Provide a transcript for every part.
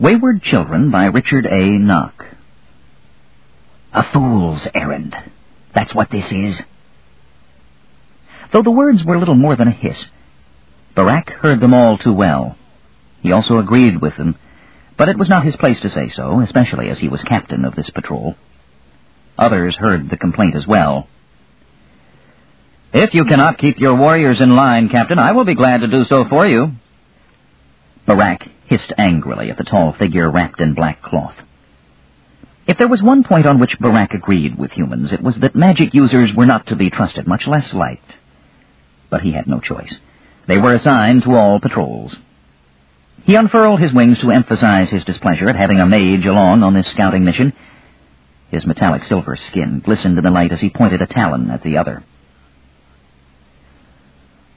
Wayward Children by Richard A. Knaak. A fool's errand. That's what this is. Though the words were little more than a hiss, Barak heard them all too well. He also agreed with them, but it was not his place to say so, especially as he was captain of this patrol. Others heard the complaint as well. If you cannot keep your warriors in line, Captain, I will be glad to do so for you. Barak hissed angrily at the tall figure wrapped in black cloth. If there was one point on which Barak agreed with humans, it was that magic users were not to be trusted, much less liked. But he had no choice. They were assigned to all patrols. He unfurled his wings to emphasize his displeasure at having a mage along on this scouting mission. His metallic silver skin glistened in the light as he pointed a talon at the other.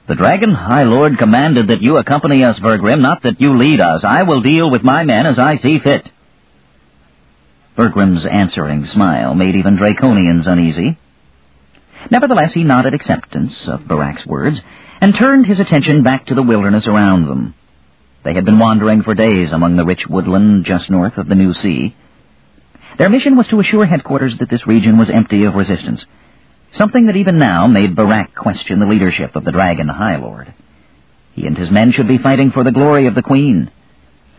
The Dragon High Lord commanded that you accompany us, Vergrim, not that you lead us. I will deal with my men as I see fit. Vergrim's answering smile made even Draconians uneasy. Nevertheless, he nodded acceptance of Barak's words and turned his attention back to the wilderness around them. They had been wandering for days among the rich woodland just north of the New Sea. Their mission was to assure headquarters that this region was empty of resistance, something that even now made Barak question the leadership of the Dragon High Lord. He and his men should be fighting for the glory of the Queen.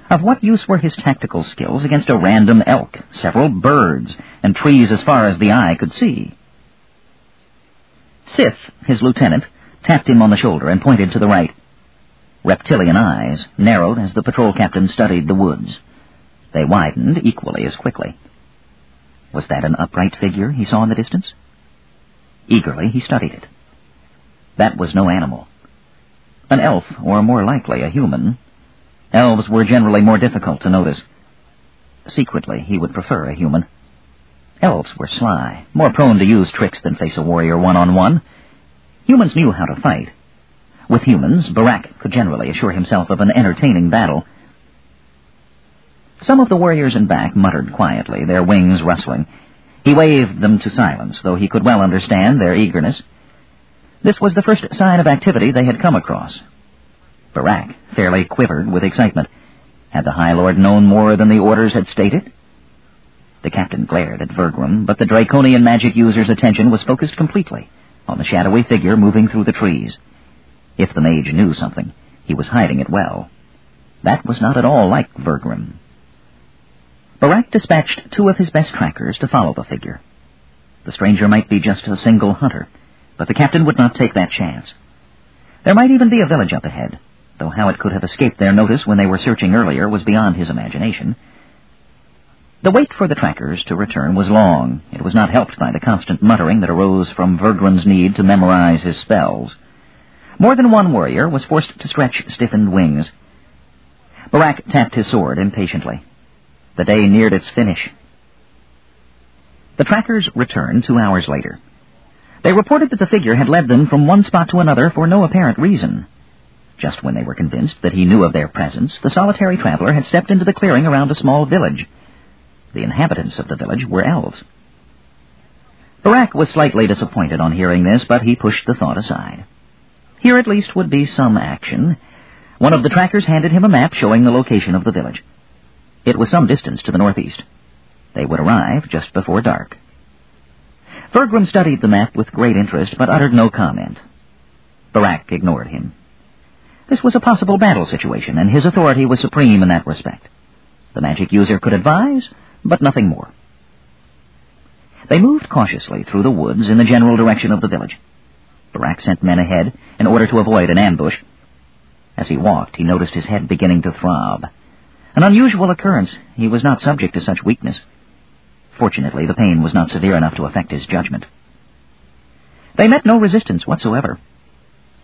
Of what use were his tactical skills against a random elk, several birds, and trees as far as the eye could see? Sith, his lieutenant, tapped him on the shoulder and pointed to the right. Reptilian eyes narrowed as the patrol captain studied the woods. They widened equally as quickly. Was that an upright figure he saw in the distance? Eagerly he studied it. That was no animal. An elf, or more likely a human. Elves were generally more difficult to notice. Secretly, he would prefer a human. Elves were sly, more prone to use tricks than face a warrior one-on-one. Humans knew how to fight. With humans, Barak could generally assure himself of an entertaining battle. Some of the warriors in back muttered quietly, their wings rustling. He waved them to silence, though he could well understand their eagerness. This was the first sign of activity they had come across. Barak fairly quivered with excitement. Had the High Lord known more than the orders had stated? The captain glared at Vergrim, but the Draconian magic user's attention was focused completely on the shadowy figure moving through the trees. If the mage knew something, he was hiding it well. That was not at all like Vergrim. Barak dispatched two of his best trackers to follow the figure. The stranger might be just a single hunter, but the captain would not take that chance. There might even be a village up ahead, though how it could have escaped their notice when they were searching earlier was beyond his imagination. The wait for the trackers to return was long. It was not helped by the constant muttering that arose from Vergrim's need to memorize his spells. More than one warrior was forced to stretch stiffened wings. Barak tapped his sword impatiently. The day neared its finish. The trackers returned two hours later. They reported that the figure had led them from one spot to another for no apparent reason. Just when they were convinced that he knew of their presence, the solitary traveler had stepped into the clearing around a small village. The inhabitants of the village were elves. Barak was slightly disappointed on hearing this, but he pushed the thought aside. Here at least would be some action. One of the trackers handed him a map showing the location of the village. It was some distance to the northeast. They would arrive just before dark. Vergrim studied the map with great interest, but uttered no comment. Barak ignored him. This was a possible battle situation, and his authority was supreme in that respect. The magic user could advise, but nothing more. They moved cautiously through the woods in the general direction of the village. Barak sent men ahead in order to avoid an ambush. As he walked, he noticed his head beginning to throb. An unusual occurrence. He was not subject to such weakness. Fortunately, the pain was not severe enough to affect his judgment. They met no resistance whatsoever.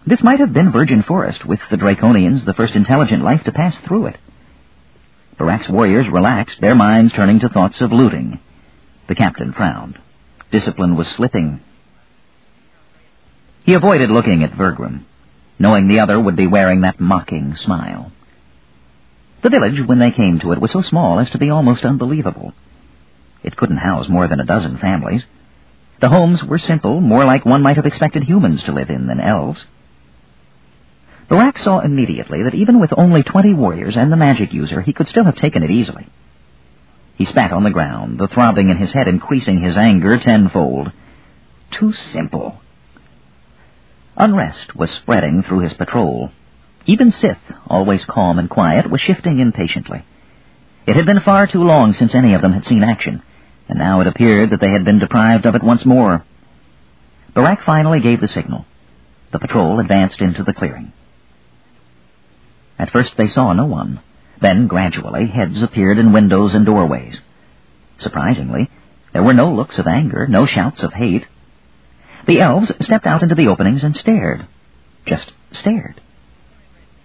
This might have been virgin forest, with the Draconians the first intelligent life to pass through it. Barak's warriors relaxed, their minds turning to thoughts of looting. The captain frowned. Discipline was slipping. He avoided looking at Vergrim, knowing the other would be wearing that mocking smile. The village, when they came to it, was so small as to be almost unbelievable. It couldn't house more than a dozen families. The homes were simple, more like one might have expected humans to live in than elves. Barak saw immediately that even with only twenty warriors and the magic user, he could still have taken it easily. He spat on the ground, the throbbing in his head increasing his anger tenfold. Too simple. Unrest was spreading through his patrol. Even Sith, always calm and quiet, was shifting impatiently. It had been far too long since any of them had seen action, and now it appeared that they had been deprived of it once more. Barak finally gave the signal. The patrol advanced into the clearing. At first they saw no one. Then, gradually, heads appeared in windows and doorways. Surprisingly, there were no looks of anger, no shouts of hate. The elves stepped out into the openings and stared. Just stared.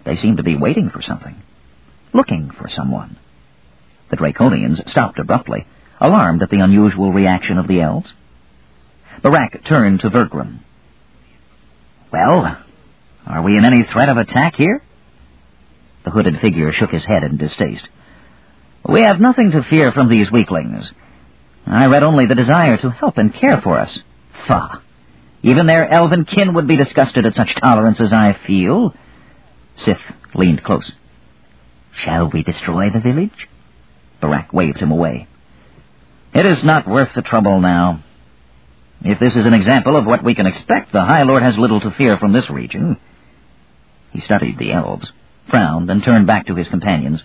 They seemed to be waiting for something. Looking for someone. The Draconians stopped abruptly, alarmed at the unusual reaction of the elves. Barak turned to Vergrim. Well, are we in any threat of attack here? The hooded figure shook his head in distaste. We have nothing to fear from these weaklings. I read only the desire to help and care for us. Faugh! Even their elven kin would be disgusted at such tolerance as I feel. Sith leaned close. Shall we destroy the village? Barak waved him away. It is not worth the trouble now. If this is an example of what we can expect, the High Lord has little to fear from this region. He studied the elves frowned, and turned back to his companions.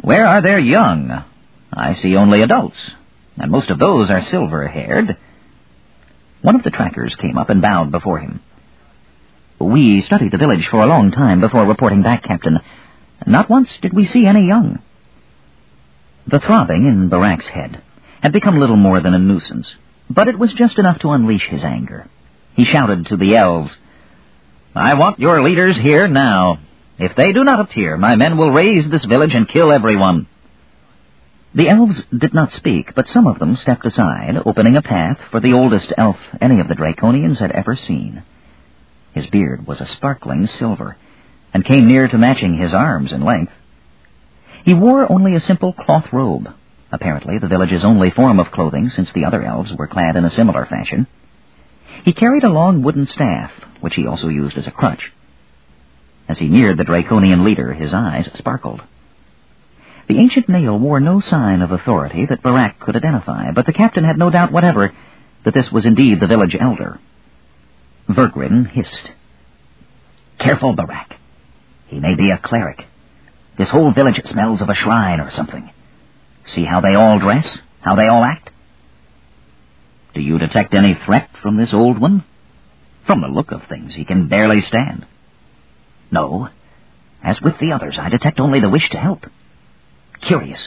Where are their young? I see only adults, and most of those are silver-haired. One of the trackers came up and bowed before him. We studied the village for a long time before reporting back, Captain. Not once did we see any young. The throbbing in Barak's head had become little more than a nuisance, but it was just enough to unleash his anger. He shouted to the elves, I want your leaders here now. If they do not appear, my men will raze this village and kill everyone. The elves did not speak, but some of them stepped aside, opening a path for the oldest elf any of the Draconians had ever seen. His beard was a sparkling silver, and came near to matching his arms in length. He wore only a simple cloth robe, apparently the village's only form of clothing since the other elves were clad in a similar fashion. He carried a long wooden staff, which he also used as a crutch. As he neared the Draconian leader, his eyes sparkled. The ancient male wore no sign of authority that Barak could identify, but the captain had no doubt whatever that this was indeed the village elder. Vergrim hissed. Careful, Barak. He may be a cleric. This whole village smells of a shrine or something. See how they all dress, how they all act? Do you detect any threat from this old one? From the look of things, he can barely stand. No. As with the others, I detect only the wish to help. Curious.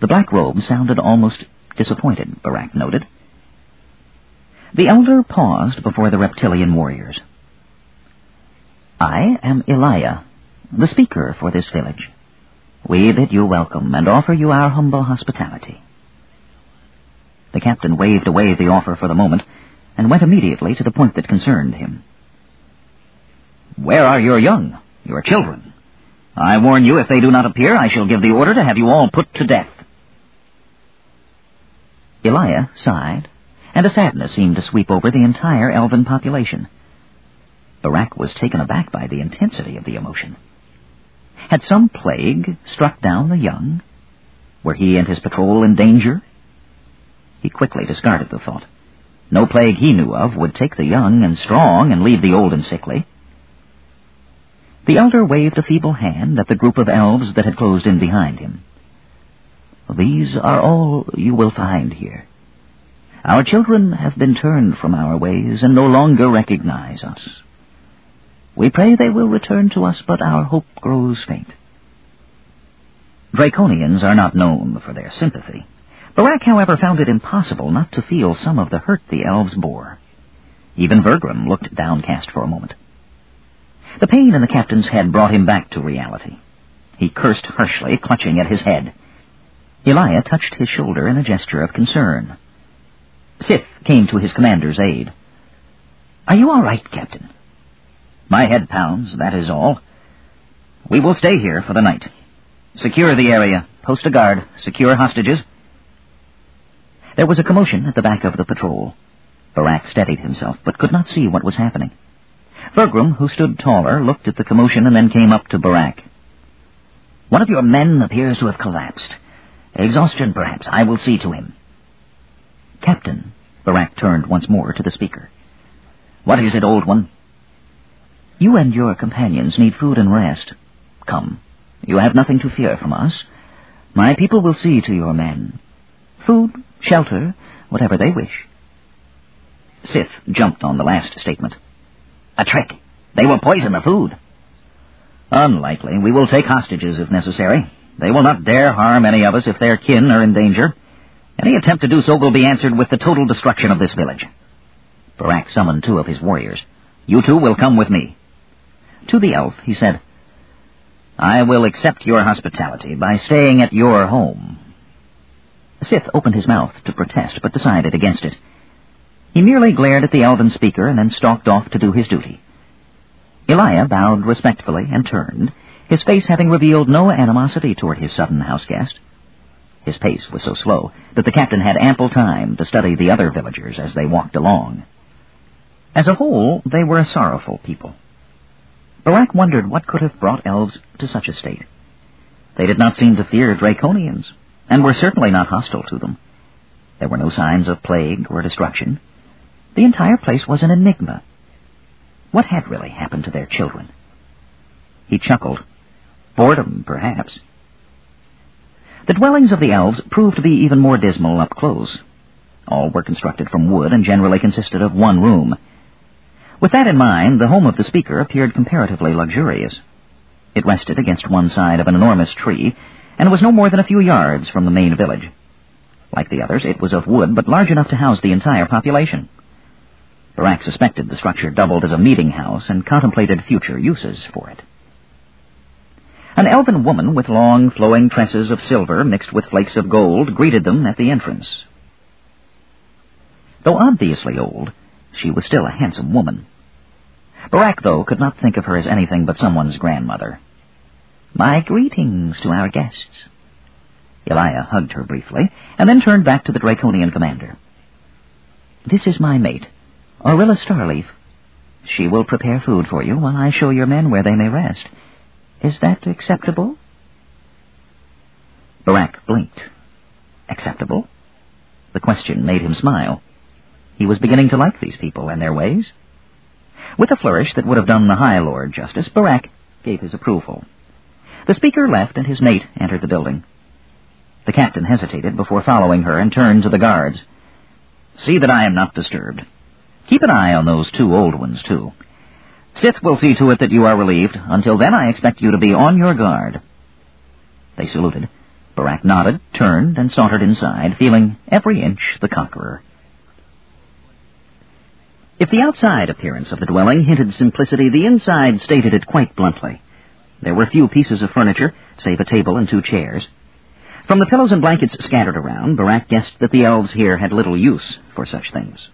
The black robe sounded almost disappointed, Barak noted. The elder paused before the reptilian warriors. I am Elia, the speaker for this village. We bid you welcome and offer you our humble hospitality. The captain waved away the offer for the moment and went immediately to the point that concerned him. Where are your young, your children? I warn you, if they do not appear, I shall give the order to have you all put to death. Elia sighed, and a sadness seemed to sweep over the entire elven population. Barak was taken aback by the intensity of the emotion. Had some plague struck down the young? Were he and his patrol in danger? He quickly discarded the thought. No plague he knew of would take the young and strong and leave the old and sickly. The elder waved a feeble hand at the group of elves that had closed in behind him. These are all you will find here. Our children have been turned from our ways and no longer recognize us. We pray they will return to us, but our hope grows faint. Draconians are not known for their sympathy. Barak, however, found it impossible not to feel some of the hurt the elves bore. Even Vergrim looked downcast for a moment. The pain in the captain's head brought him back to reality. He cursed harshly, clutching at his head. Elia touched his shoulder in a gesture of concern. Sith came to his commander's aid. Are you all right, Captain? My head pounds, that is all. We will stay here for the night. Secure the area, post a guard, secure hostages. There was a commotion at the back of the patrol. Barak steadied himself, but could not see what was happening. Vergrim, who stood taller, looked at the commotion and then came up to Barak. One of your men appears to have collapsed. Exhaustion, perhaps. I will see to him. Captain, Barak turned once more to the speaker. What is it, old one? You and your companions need food and rest. Come, you have nothing to fear from us. My people will see to your men. Food, shelter, whatever they wish. Sith jumped on the last statement. A trick. They will poison the food. Unlikely. We will take hostages if necessary. They will not dare harm any of us if their kin are in danger. Any attempt to do so will be answered with the total destruction of this village. Barak summoned two of his warriors. You two will come with me. To the elf, he said, I will accept your hospitality by staying at your home. Sith opened his mouth to protest, but decided against it. He merely glared at the elven speaker and then stalked off to do his duty. Elijah bowed respectfully and turned, his face having revealed no animosity toward his sudden house guest. His pace was so slow that the captain had ample time to study the other villagers as they walked along. As a whole, they were a sorrowful people. Barak wondered what could have brought elves to such a state. They did not seem to fear Draconians, and were certainly not hostile to them. There were no signs of plague or destruction. The entire place was an enigma. What had really happened to their children? He chuckled. Boredom, perhaps. The dwellings of the elves proved to be even more dismal up close. All were constructed from wood and generally consisted of one room. With that in mind, the home of the speaker appeared comparatively luxurious. It rested against one side of an enormous tree, and was no more than a few yards from the main village. Like the others, it was of wood, but large enough to house the entire population. Barak suspected the structure doubled as a meeting house and contemplated future uses for it. An elven woman with long, flowing tresses of silver mixed with flakes of gold greeted them at the entrance. Though obviously old, she was still a handsome woman. Barak, though, could not think of her as anything but someone's grandmother. My greetings to our guests. Elijah hugged her briefly, and then turned back to the Draconian commander. This is my mate, Orilla Starleaf. She will prepare food for you while I show your men where they may rest. Is that acceptable? Barak blinked. Acceptable? The question made him smile. He was beginning to like these people and their ways. With a flourish that would have done the High Lord justice, Barak gave his approval. The speaker left and his mate entered the building. The captain hesitated before following her and turned to the guards. See that I am not disturbed. Keep an eye on those two old ones, too. Sith will see to it that you are relieved. Until then, I expect you to be on your guard. They saluted. Barak nodded, turned, and sauntered inside, feeling every inch the conqueror. If the outside appearance of the dwelling hinted simplicity, the inside stated it quite bluntly. There were few pieces of furniture, save a table and two chairs. From the pillows and blankets scattered around, Barak guessed that the elves here had little use for such things.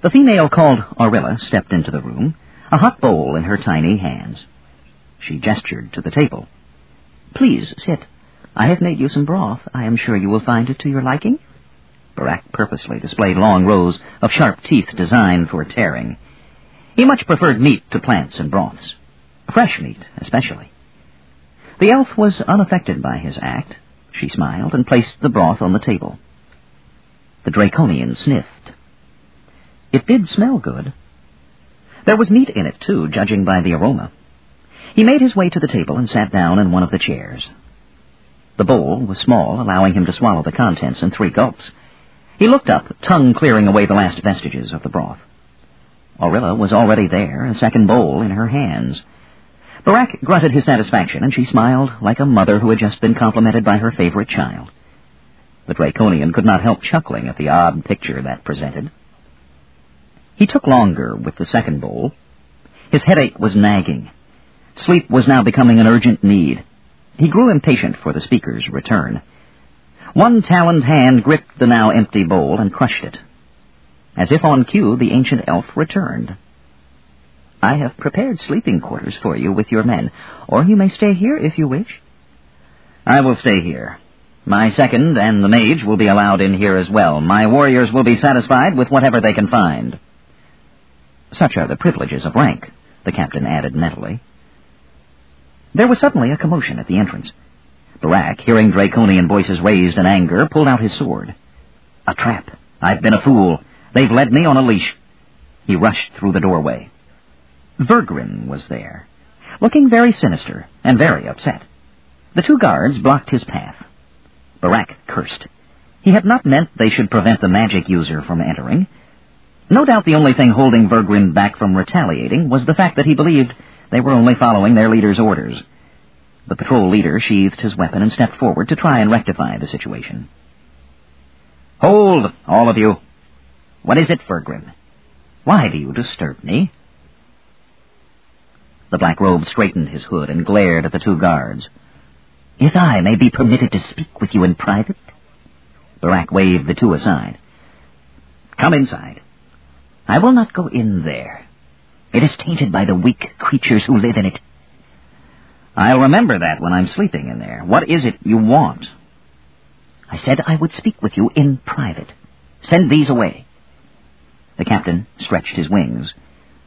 The female called Orilla stepped into the room, a hot bowl in her tiny hands. She gestured to the table. Please sit. I have made you some broth. I am sure you will find it to your liking. Barak purposely displayed long rows of sharp teeth designed for tearing. He much preferred meat to plants and broths. Fresh meat, especially. The elf was unaffected by his act. She smiled and placed the broth on the table. The Draconian sniffed. It did smell good. There was meat in it, too, judging by the aroma. He made his way to the table and sat down in one of the chairs. The bowl was small, allowing him to swallow the contents in three gulps. He looked up, tongue clearing away the last vestiges of the broth. Orilla was already there, a second bowl in her hands. Barak grunted his satisfaction, and she smiled like a mother who had just been complimented by her favorite child. The Draconian could not help chuckling at the odd picture that presented. He took longer with the second bowl. His headache was nagging. Sleep was now becoming an urgent need. He grew impatient for the speaker's return. One taloned hand gripped the now empty bowl and crushed it. As if on cue, the ancient elf returned. I have prepared sleeping quarters for you with your men, or you may stay here if you wish. I will stay here. My second and the mage will be allowed in here as well. My warriors will be satisfied with whatever they can find. Such are the privileges of rank, the captain added mentally. There was suddenly a commotion at the entrance. Barak, hearing Draconian voices raised in anger, pulled out his sword. A trap. I've been a fool. They've led me on a leash. He rushed through the doorway. Vergrim was there, looking very sinister and very upset. The two guards blocked his path. Barak cursed. He had not meant they should prevent the magic user from entering. No doubt the only thing holding Vergrim back from retaliating was the fact that he believed they were only following their leader's orders. The patrol leader sheathed his weapon and stepped forward to try and rectify the situation. Hold, all of you. What is it, Vergrim? Why do you disturb me? The black robe straightened his hood and glared at the two guards. If I may be permitted to speak with you in private? Barak waved the two aside. Come inside. I will not go in there. It is tainted by the weak creatures who live in it. I'll remember that when I'm sleeping in there. What is it you want? I said I would speak with you in private. Send these away. The captain stretched his wings.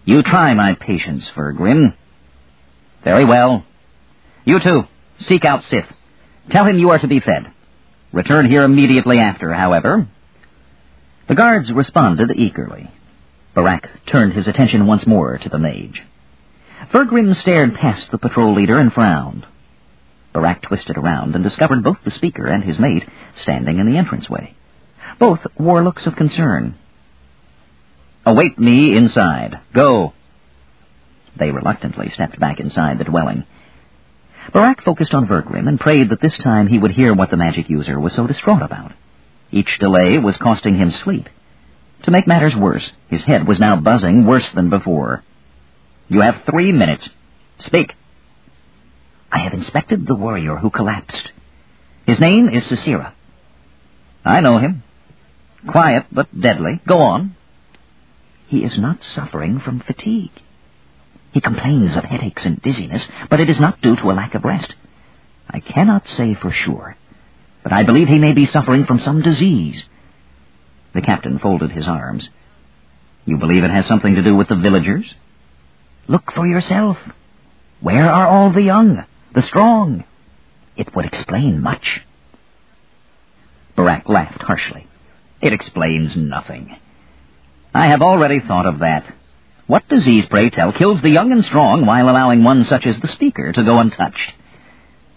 You try my patience, Vergrim. Very well. You too. Seek out Sith. Tell him you are to be fed. Return here immediately after, however. The guards responded eagerly. Barak turned his attention once more to the mage. Vergrim stared past the patrol leader and frowned. Barak twisted around and discovered both the speaker and his mate standing in the entranceway. Both wore looks of concern. Await me inside. Go. They reluctantly stepped back inside the dwelling. Barak focused on Vergrim and prayed that this time he would hear what the magic user was so distraught about. Each delay was costing him sleep. To make matters worse, his head was now buzzing worse than before. You have three minutes. Speak. I have inspected the warrior who collapsed. His name is Sisira. I know him. Quiet, but deadly. Go on. He is not suffering from fatigue. He complains of headaches and dizziness, but it is not due to a lack of rest. I cannot say for sure, but I believe he may be suffering from some disease. The captain folded his arms. You believe it has something to do with the villagers? Look for yourself. Where are all the young, the strong? It would explain much. Barak laughed harshly. It explains nothing. I have already thought of that. What disease, pray tell, kills the young and strong while allowing one such as the speaker to go untouched?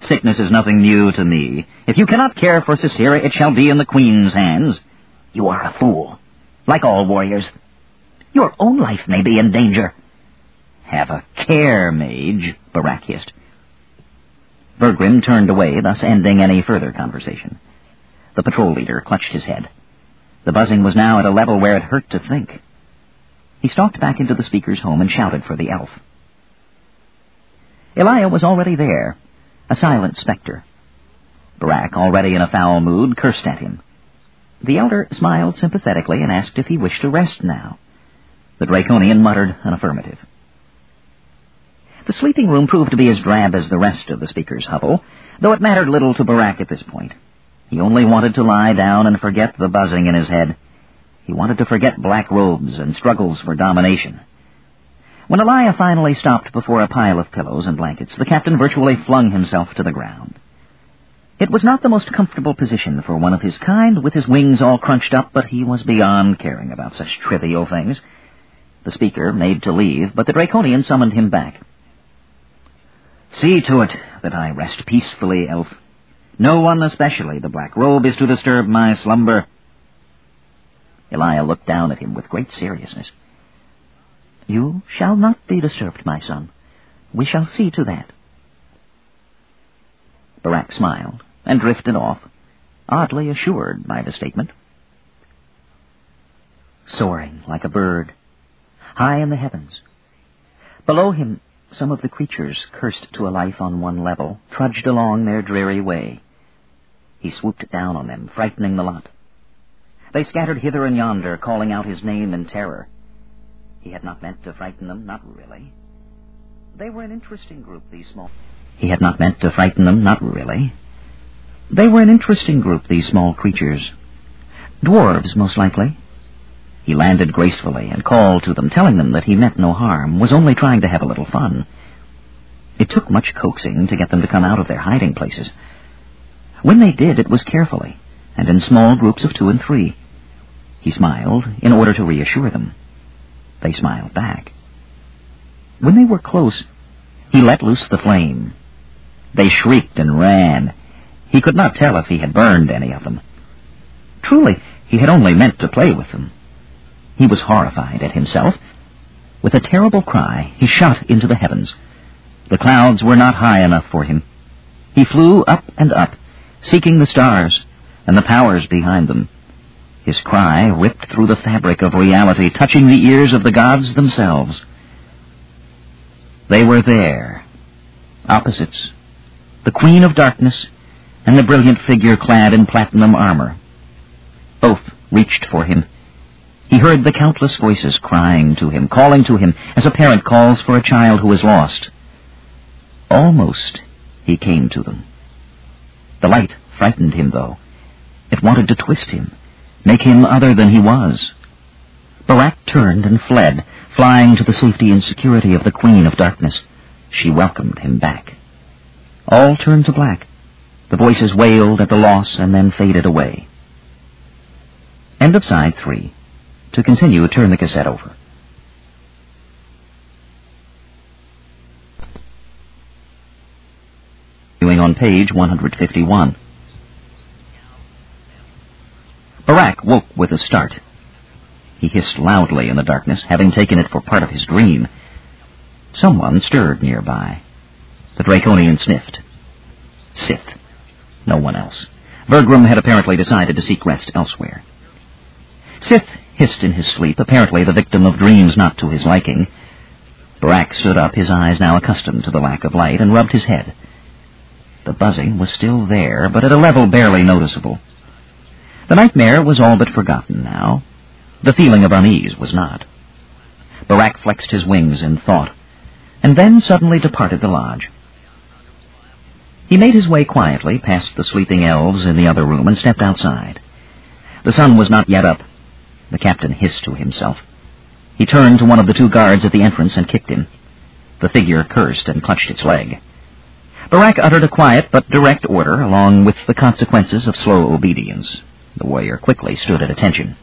Sickness is nothing new to me. If you cannot care for Sisera, it shall be in the Queen's hands. You are a fool, like all warriors. Your own life may be in danger. Have a care, mage, Barak hissed. Vergrim turned away, thus ending any further conversation. The patrol leader clutched his head. The buzzing was now at a level where it hurt to think. He stalked back into the speaker's home and shouted for the elf. Elijah was already there, a silent spectre. Barak, already in a foul mood, cursed at him. The elder smiled sympathetically and asked if he wished to rest now. The Draconian muttered an affirmative. The sleeping room proved to be as drab as the rest of the speaker's hovel, though it mattered little to Barak at this point. He only wanted to lie down and forget the buzzing in his head. He wanted to forget black robes and struggles for domination. When Elijah finally stopped before a pile of pillows and blankets, the captain virtually flung himself to the ground. It was not the most comfortable position for one of his kind, with his wings all crunched up, but he was beyond caring about such trivial things. The speaker made to leave, but the Draconian summoned him back. See to it that I rest peacefully, elf. No one, especially the black robe, is to disturb my slumber. Elijah looked down at him with great seriousness. You shall not be disturbed, my son. We shall see to that. Barak smiled and drifted off, oddly assured by the statement. Soaring like a bird, high in the heavens. Below him, some of the creatures, cursed to a life on one level, trudged along their dreary way. He swooped down on them, frightening the lot. They scattered hither and yonder, calling out his name in terror. He had not meant to frighten them, not really. They were an interesting group, these small... He had not meant to frighten them, not really. They were an interesting group, these small creatures. Dwarves, most likely. He landed gracefully and called to them, telling them that he meant no harm, was only trying to have a little fun. It took much coaxing to get them to come out of their hiding places. When they did, it was carefully, and in small groups of two and three. He smiled in order to reassure them. They smiled back. When they were close, he let loose the flame. They shrieked and ran. He could not tell if he had burned any of them. Truly, he had only meant to play with them. He was horrified at himself. With a terrible cry, he shot into the heavens. The clouds were not high enough for him. He flew up and up, seeking the stars and the powers behind them. His cry ripped through the fabric of reality, touching the ears of the gods themselves. They were there, opposites, the Queen of Darkness and the brilliant figure clad in platinum armor. Both reached for him. He heard the countless voices crying to him, calling to him, as a parent calls for a child who is lost. Almost he came to them. The light frightened him, though. It wanted to twist him, make him other than he was. Barak turned and fled, flying to the safety and security of the Queen of Darkness. She welcomed him back. All turned to black. The voices wailed at the loss and then faded away. End of side three. To continue, turn the cassette over. on page 151. Barak woke with a start. He hissed loudly in the darkness, having taken it for part of his dream. Someone stirred nearby. The Draconian sniffed. Sith. No one else. Vergrim had apparently decided to seek rest elsewhere. Sith hissed in his sleep, apparently the victim of dreams not to his liking. Barak stood up, his eyes now accustomed to the lack of light, and rubbed his head. The buzzing was still there, but at a level barely noticeable. The nightmare was all but forgotten now. The feeling of unease was not. Barak flexed his wings in thought, and then suddenly departed the lodge. He made his way quietly past the sleeping elves in the other room and stepped outside. The sun was not yet up. The captain hissed to himself. He turned to one of the two guards at the entrance and kicked him. The figure cursed and clutched its leg. Barak uttered a quiet but direct order, along with the consequences of slow obedience. The warrior quickly stood at attention.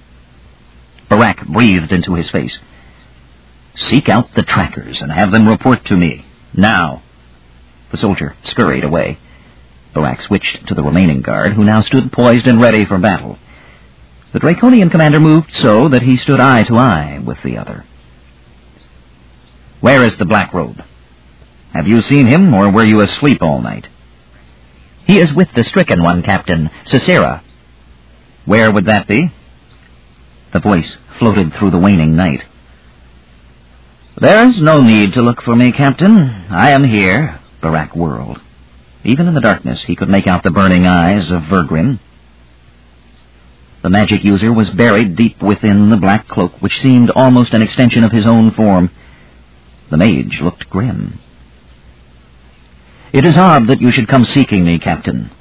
Barak breathed into his face. Seek out the trackers and have them report to me. Now. The soldier scurried away. Barak switched to the remaining guard, who now stood poised and ready for battle. The Draconian commander moved so that he stood eye to eye with the other. Where is the Black Robe? Have you seen him, or were you asleep all night? He is with the stricken one, Captain, Sisera. Where would that be? The voice floated through the waning night. There's no need to look for me, Captain. I am here, Barak whirled. Even in the darkness, he could make out the burning eyes of Vergrim. The magic user was buried deep within the black cloak, which seemed almost an extension of his own form. The mage looked grim. It is odd that you should come seeking me, Captain.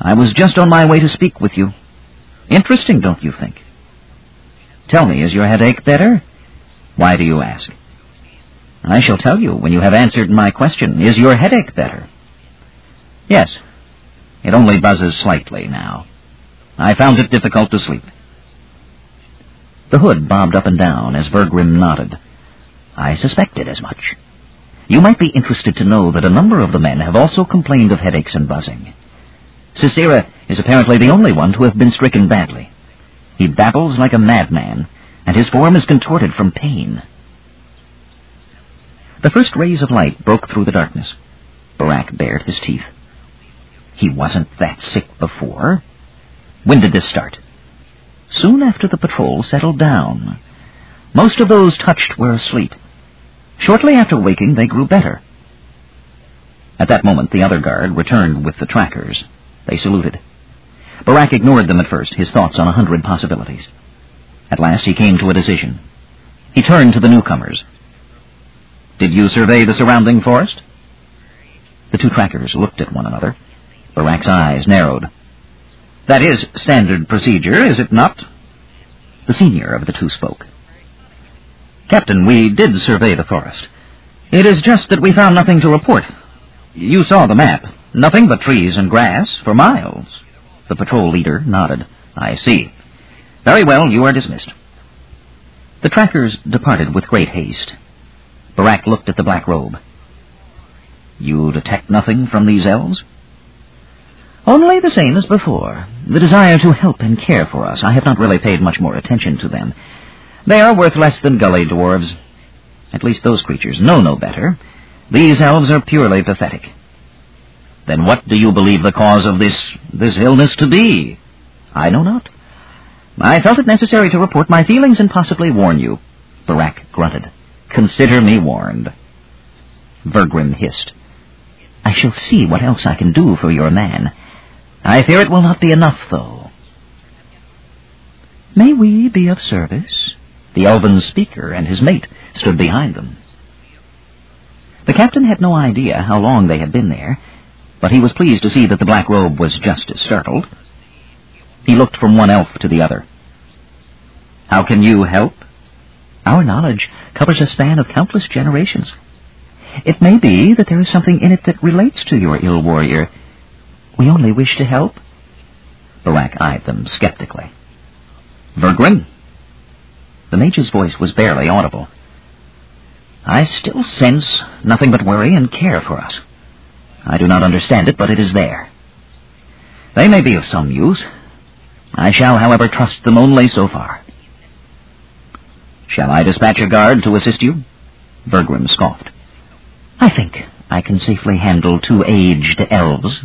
I was just on my way to speak with you. Interesting, don't you think? Tell me, is your headache better? Why do you ask? I shall tell you when you have answered my question. Is your headache better? Yes. It only buzzes slightly now. I found it difficult to sleep. The hood bobbed up and down as Vergrim nodded. I suspected as much. You might be interested to know that a number of the men have also complained of headaches and buzzing. Sisera is apparently the only one to have been stricken badly. He babbles like a madman, and his form is contorted from pain. The first rays of light broke through the darkness. Barak bared his teeth. He wasn't that sick before. When did this start? Soon after the patrol settled down. Most of those touched were asleep. Shortly after waking, they grew better. At that moment, the other guard returned with the trackers. They saluted. Barak ignored them at first, his thoughts on a hundred possibilities. At last, he came to a decision. He turned to the newcomers. Did you survey the surrounding forest? The two trackers looked at one another. Barak's eyes narrowed. That is standard procedure, is it not? The senior of the two spoke. Captain, we did survey the forest. It is just that we found nothing to report. You saw the map. Nothing but trees and grass for miles. The patrol leader nodded. I see. Very well, you are dismissed. The trackers departed with great haste. Barak looked at the black robe. You detect nothing from these elves? Only the same as before. The desire to help and care for us. I have not really paid much more attention to them. They are worth less than gully dwarves. At least those creatures know no better. These elves are purely pathetic. Then what do you believe the cause of this, this illness to be? I know not. I felt it necessary to report my feelings and possibly warn you. Barak grunted. Consider me warned. Vergrim hissed. I shall see what else I can do for your man. I fear it will not be enough, though. May we be of service? The elven speaker and his mate stood behind them. The captain had no idea how long they had been there, but he was pleased to see that the black robe was just as startled. He looked from one elf to the other. How can you help? Our knowledge covers a span of countless generations. It may be that there is something in it that relates to your ill warrior. We only wish to help. Barak eyed them skeptically. Vergrim? The mage's voice was barely audible. I still sense nothing but worry and care for us. I do not understand it, but it is there. They may be of some use. I shall, however, trust them only so far. Shall I dispatch a guard to assist you? Vergrim scoffed. I think I can safely handle two aged elves.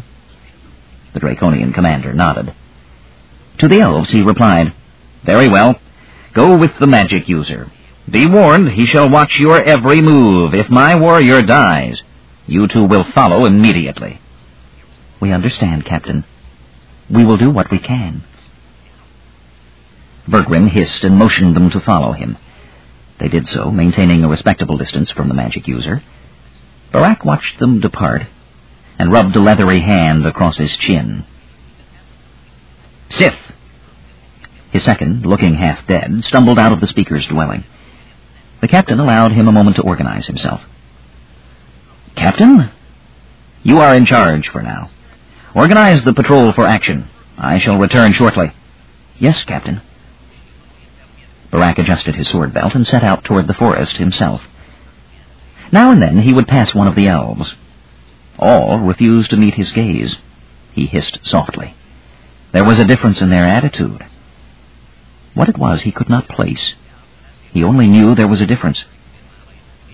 The Draconian commander nodded. To the elves he replied, Very well. Go with the magic user. Be warned, he shall watch your every move. If my warrior dies, you two will follow immediately. We understand, Captain. We will do what we can. Vergrim hissed and motioned them to follow him. They did so, maintaining a respectable distance from the magic user. Barak watched them depart and rubbed a leathery hand across his chin. Sith! His second, looking half dead, stumbled out of the speaker's dwelling. The captain allowed him a moment to organize himself. Captain? You are in charge for now. Organize the patrol for action. I shall return shortly. Yes, Captain. Barak adjusted his sword belt and set out toward the forest himself. Now and then he would pass one of the elves. All refused to meet his gaze. He hissed softly. There was a difference in their attitude. What it was he could not place. He only knew there was a difference.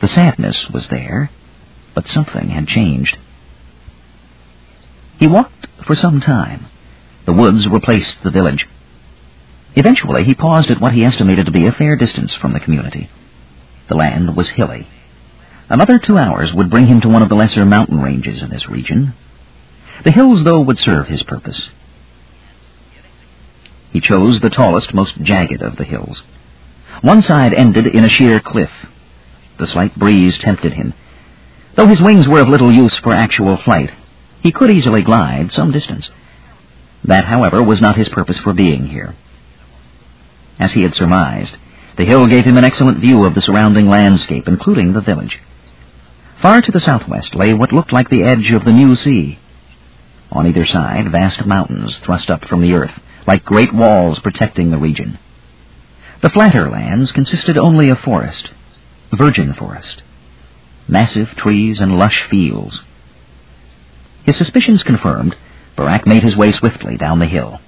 The sadness was there, but something had changed. He walked for some time. The woods replaced the village. Eventually, he paused at what he estimated to be a fair distance from the community. The land was hilly. Another two hours would bring him to one of the lesser mountain ranges in this region. The hills, though, would serve his purpose. He chose the tallest, most jagged of the hills. One side ended in a sheer cliff. The slight breeze tempted him. Though his wings were of little use for actual flight, he could easily glide some distance. That, however, was not his purpose for being here. As he had surmised, the hill gave him an excellent view of the surrounding landscape, including the village. Far to the southwest lay what looked like the edge of the new sea. On either side, vast mountains thrust up from the earth, like great walls protecting the region. The flatter lands consisted only of forest, virgin forest, massive trees and lush fields. His suspicions confirmed, Barak made his way swiftly down the hill.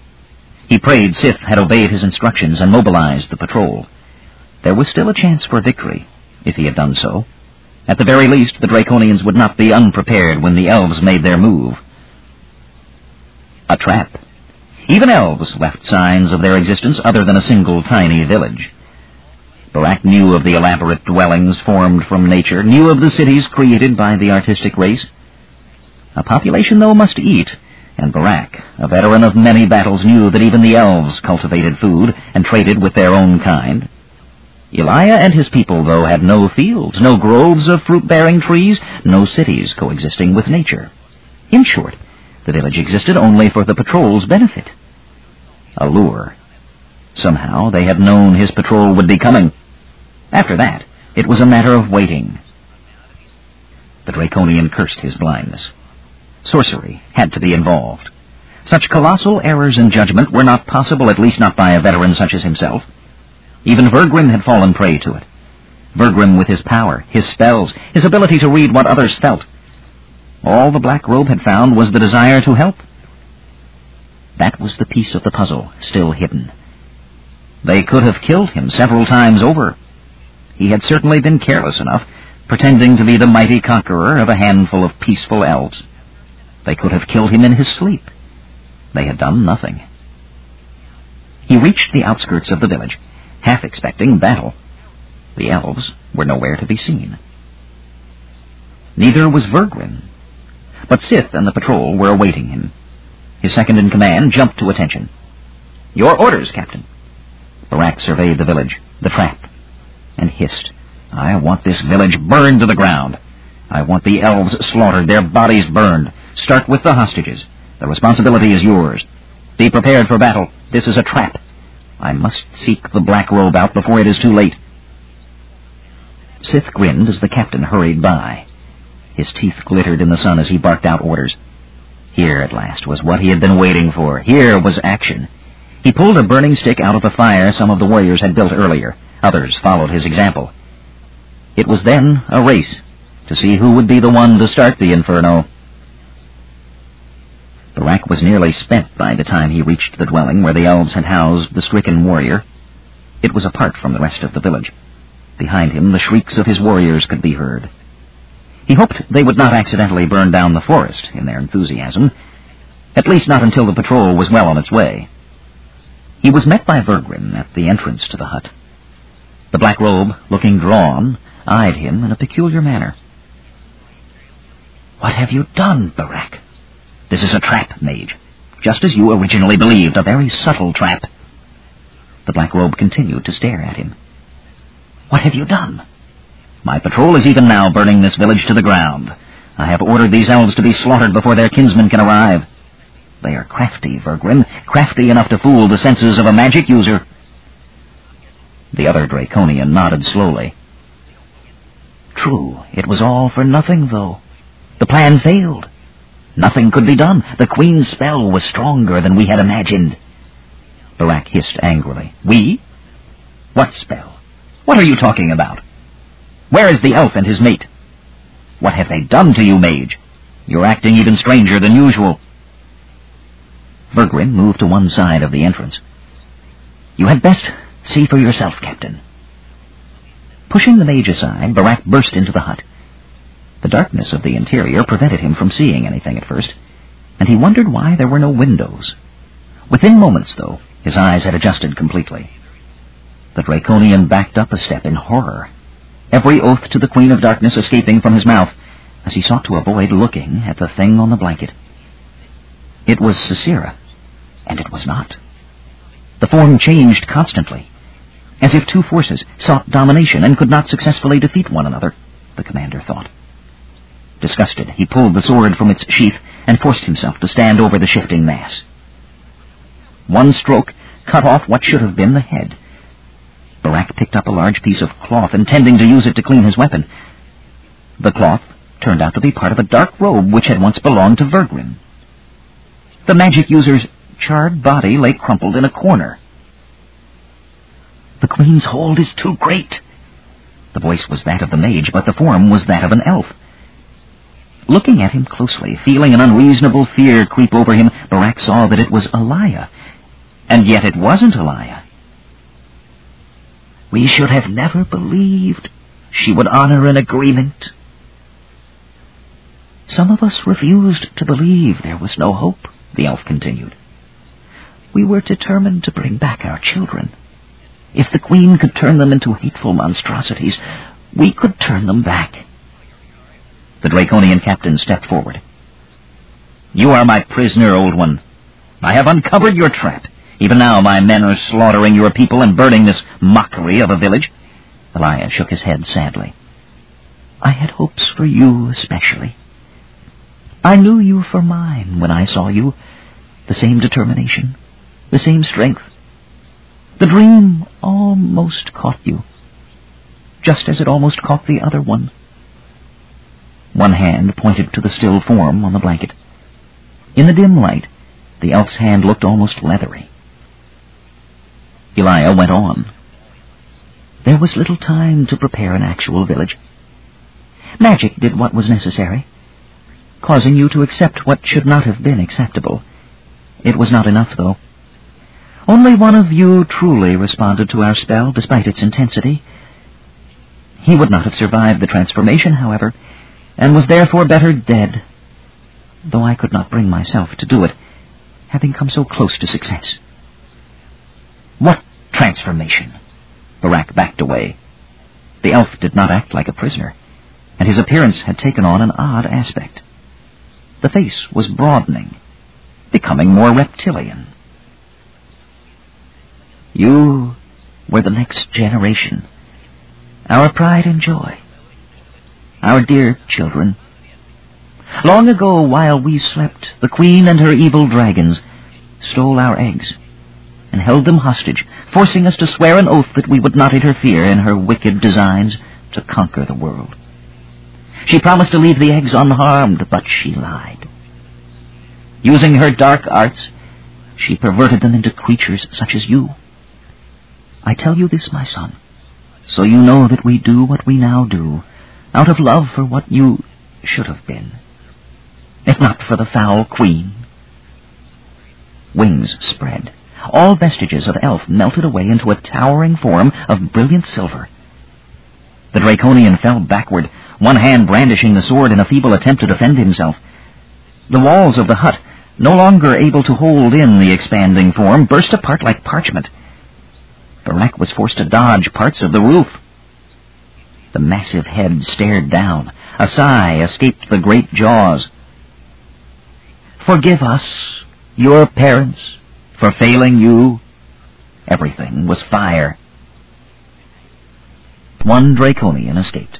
He prayed Sith had obeyed his instructions and mobilized the patrol. There was still a chance for victory, if he had done so. At the very least, the Draconians would not be unprepared when the elves made their move. A trap. Even elves left signs of their existence other than a single tiny village. Barak knew of the elaborate dwellings formed from nature, knew of the cities created by the artistic race. A population, though, must eat, and Barak, a veteran of many battles, knew that even the elves cultivated food and traded with their own kind. Elijah and his people, though, had no fields, no groves of fruit-bearing trees, no cities coexisting with nature. In short, the village existed only for the patrol's benefit. A lure. Somehow they had known his patrol would be coming. After that, it was a matter of waiting. The Draconian cursed his blindness. Sorcery had to be involved. Such colossal errors in judgment were not possible, at least not by a veteran such as himself. Even Vergrim had fallen prey to it. Vergrim with his power, his spells, his ability to read what others felt. All the Black Robe had found was the desire to help. That was the piece of the puzzle still hidden. They could have killed him several times over. He had certainly been careless enough, pretending to be the mighty conqueror of a handful of peaceful elves. They could have killed him in his sleep. They had done nothing. He reached the outskirts of the village, half expecting battle. The elves were nowhere to be seen. Neither was Vergrim. But Sith and the patrol were awaiting him. His second-in-command jumped to attention. Your orders, Captain. Barak surveyed the village, the trap, and hissed. I want this village burned to the ground. I want the elves slaughtered, their bodies burned. Start with the hostages. The responsibility is yours. Be prepared for battle. This is a trap. I must seek the black robe out before it is too late. Sith grinned as the captain hurried by. His teeth glittered in the sun as he barked out orders. Here, at last, was what he had been waiting for. Here was action. He pulled a burning stick out of the fire some of the warriors had built earlier. Others followed his example. It was then a race to see who would be the one to start the inferno. Barak was nearly spent by the time he reached the dwelling where the elves had housed the stricken warrior. It was apart from the rest of the village. Behind him, the shrieks of his warriors could be heard. He hoped they would not accidentally burn down the forest in their enthusiasm, at least not until the patrol was well on its way. He was met by Vergrim at the entrance to the hut. The Black Robe, looking drawn, eyed him in a peculiar manner. What have you done, Barak? This is a trap, Mage. Just as you originally believed, a very subtle trap. The Black Robe continued to stare at him. What have you done? My patrol is even now burning this village to the ground. I have ordered these elves to be slaughtered before their kinsmen can arrive. They are crafty, Vergrim, crafty enough to fool the senses of a magic user. The other Draconian nodded slowly. True, it was all for nothing, though. The plan failed. Nothing could be done. The Queen's spell was stronger than we had imagined. Barak hissed angrily. We? What spell? What are you talking about? Where is the elf and his mate? What have they done to you, mage? You're acting even stranger than usual. Vergrim moved to one side of the entrance. You had best see for yourself, Captain. Pushing the mage aside, Barak burst into the hut. The darkness of the interior prevented him from seeing anything at first, and he wondered why there were no windows. Within moments, though, his eyes had adjusted completely. The Draconian backed up a step in horror every oath to the Queen of Darkness escaping from his mouth as he sought to avoid looking at the thing on the blanket. It was Sisera, and it was not. The form changed constantly, as if two forces sought domination and could not successfully defeat one another, the commander thought. Disgusted, he pulled the sword from its sheath and forced himself to stand over the shifting mass. One stroke cut off what should have been the head, Barak picked up a large piece of cloth, intending to use it to clean his weapon. The cloth turned out to be part of a dark robe which had once belonged to Vergrim. The magic user's charred body lay crumpled in a corner. The queen's hold is too great. The voice was that of the mage, but the form was that of an elf. Looking at him closely, feeling an unreasonable fear creep over him, Barak saw that it was Elia. And yet it wasn't Elia. We should have never believed she would honor an agreement. Some of us refused to believe there was no hope, the elf continued. We were determined to bring back our children. If the queen could turn them into hateful monstrosities, we could turn them back. The Draconian captain stepped forward. You are my prisoner, old one. I have uncovered your trap. Even now my men are slaughtering your people and burning this mockery of a village. Elia shook his head sadly. I had hopes for you especially. I knew you for mine when I saw you. The same determination, the same strength, The dream almost caught you, just as it almost caught the other one. One hand pointed to the still form on the blanket. In the dim light, the elf's hand looked almost leathery. Elia went on. There was little time to prepare an actual village. Magic did what was necessary, causing you to accept what should not have been acceptable. It was not enough, though. Only one of you truly responded to our spell, despite its intensity. He would not have survived the transformation, however, and was therefore better dead, though I could not bring myself to do it, having come so close to success. What transformation? Barak backed away. The elf did not act like a prisoner, and his appearance had taken on an odd aspect. The face was broadening, becoming more reptilian. You were the next generation, our pride and joy, our dear children. Long ago, while we slept, the queen and her evil dragons stole our eggs and held them hostage, forcing us to swear an oath that we would not interfere in her wicked designs to conquer the world. She promised to leave the eggs unharmed, but she lied. Using her dark arts, she perverted them into creatures such as you. I tell you this, my son, so you know that we do what we now do, out of love for what you should have been, if not for the foul queen. Wings spread. All vestiges of elf melted away into a towering form of brilliant silver. The Draconian fell backward, one hand brandishing the sword in a feeble attempt to defend himself. The walls of the hut, no longer able to hold in the expanding form, burst apart like parchment. Barak was forced to dodge parts of the roof. The massive head stared down. A sigh escaped the great jaws. Forgive us, your parents, for failing you. Everything was fire. One Draconian escaped.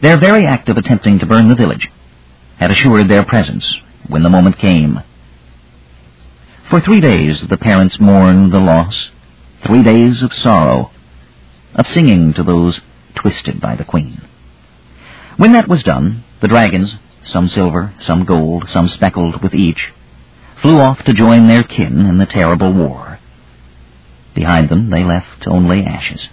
Their very act of attempting to burn the village had assured their presence when the moment came. For three days the parents mourned the loss, three days of sorrow, of singing to those twisted by the queen. When that was done, the dragons, some silver, some gold, some speckled with each, flew off to join their kin in the terrible war. Behind them they left only ashes.